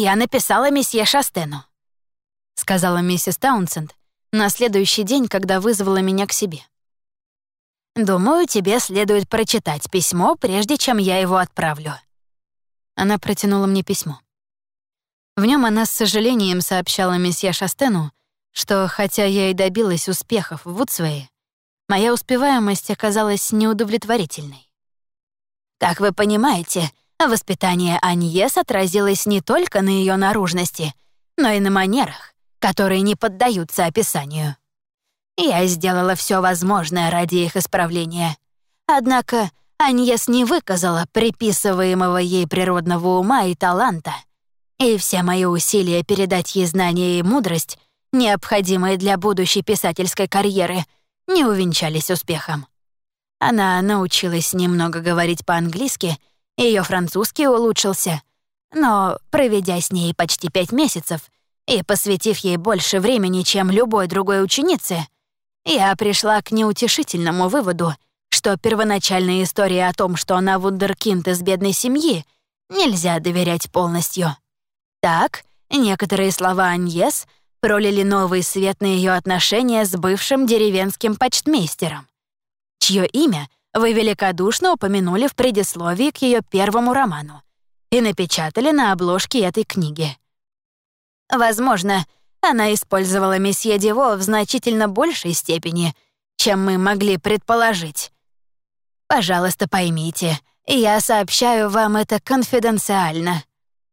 я написала месье Шастену», — сказала миссис Таунсенд на следующий день, когда вызвала меня к себе. «Думаю, тебе следует прочитать письмо, прежде чем я его отправлю». Она протянула мне письмо. В нем она с сожалением сообщала месье Шастену, что, хотя я и добилась успехов в Вудсвее, моя успеваемость оказалась неудовлетворительной. Как вы понимаете, воспитание Аньес отразилось не только на ее наружности, но и на манерах, которые не поддаются описанию. Я сделала все возможное ради их исправления. Однако Аньес не выказала приписываемого ей природного ума и таланта, и все мои усилия передать ей знания и мудрость, необходимые для будущей писательской карьеры, не увенчались успехом. Она научилась немного говорить по-английски, ее французский улучшился, но, проведя с ней почти пять месяцев и посвятив ей больше времени, чем любой другой ученице, я пришла к неутешительному выводу, что первоначальная история о том, что она вундеркинд из бедной семьи, нельзя доверять полностью. Так, некоторые слова Аньес пролили новый свет на ее отношения с бывшим деревенским почтмейстером, чье имя вы великодушно упомянули в предисловии к ее первому роману и напечатали на обложке этой книги. Возможно, она использовала месье Диво в значительно большей степени, чем мы могли предположить. Пожалуйста, поймите, я сообщаю вам это конфиденциально.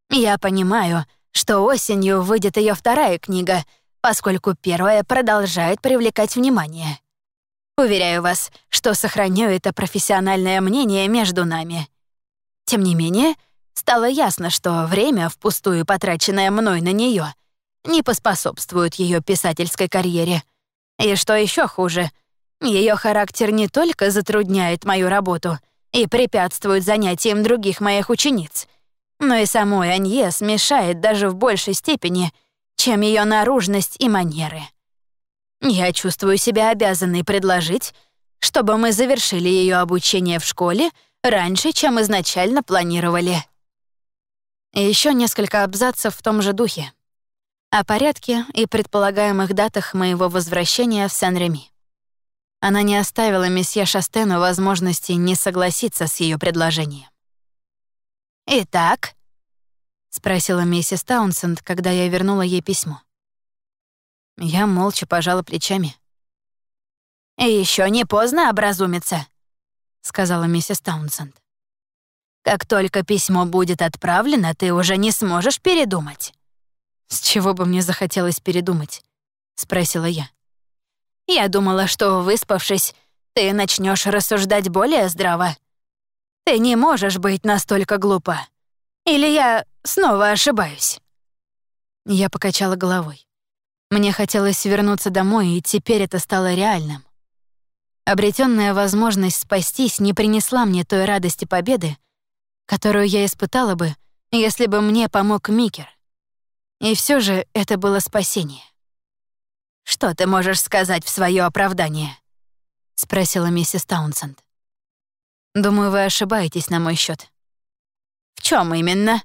Я понимаю, что осенью выйдет ее вторая книга, поскольку первая продолжает привлекать внимание. Уверяю вас, что сохраню это профессиональное мнение между нами. Тем не менее, стало ясно, что время, впустую потраченное мной на нее, не поспособствует ее писательской карьере. И что еще хуже, ее характер не только затрудняет мою работу и препятствует занятиям других моих учениц, но и самой Аньес мешает даже в большей степени, чем ее наружность и манеры. Я чувствую себя обязанной предложить, чтобы мы завершили ее обучение в школе раньше, чем изначально планировали. Еще несколько абзацев в том же духе. О порядке и предполагаемых датах моего возвращения в Сен-Реми. Она не оставила месье Шастену возможности не согласиться с ее предложением. «Итак?» — спросила миссис Таунсенд, когда я вернула ей письмо. Я молча пожала плечами. «И еще не поздно образумиться», — сказала миссис Таунсенд. «Как только письмо будет отправлено, ты уже не сможешь передумать». «С чего бы мне захотелось передумать?» — спросила я. «Я думала, что, выспавшись, ты начнешь рассуждать более здраво. Ты не можешь быть настолько глупа. Или я снова ошибаюсь?» Я покачала головой. Мне хотелось вернуться домой, и теперь это стало реальным. Обретенная возможность спастись не принесла мне той радости победы, которую я испытала бы, если бы мне помог Микер. И все же это было спасение. «Что ты можешь сказать в свое оправдание?» — спросила миссис Таунсенд. «Думаю, вы ошибаетесь на мой счет. «В чем именно?»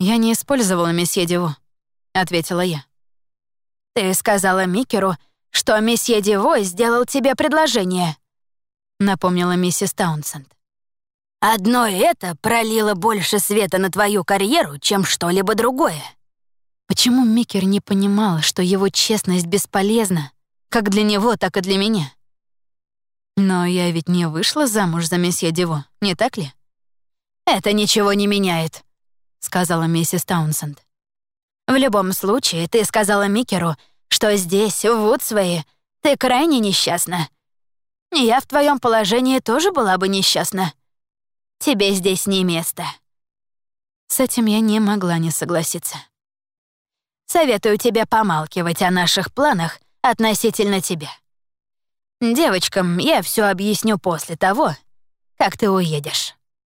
«Я не использовала месье Диву», — ответила я. «Ты сказала Микеру, что месье Диво сделал тебе предложение», — напомнила миссис Таунсенд. «Одно это пролило больше света на твою карьеру, чем что-либо другое». Почему Микер не понимал, что его честность бесполезна, как для него, так и для меня? Но я ведь не вышла замуж за месье Диво, не так ли? «Это ничего не меняет», — сказала миссис Таунсенд. В любом случае, ты сказала Микеру, что здесь, в Вудсвее, ты крайне несчастна. Я в твоем положении тоже была бы несчастна. Тебе здесь не место». С этим я не могла не согласиться. «Советую тебе помалкивать о наших планах относительно тебя. Девочкам я все объясню после того, как ты уедешь».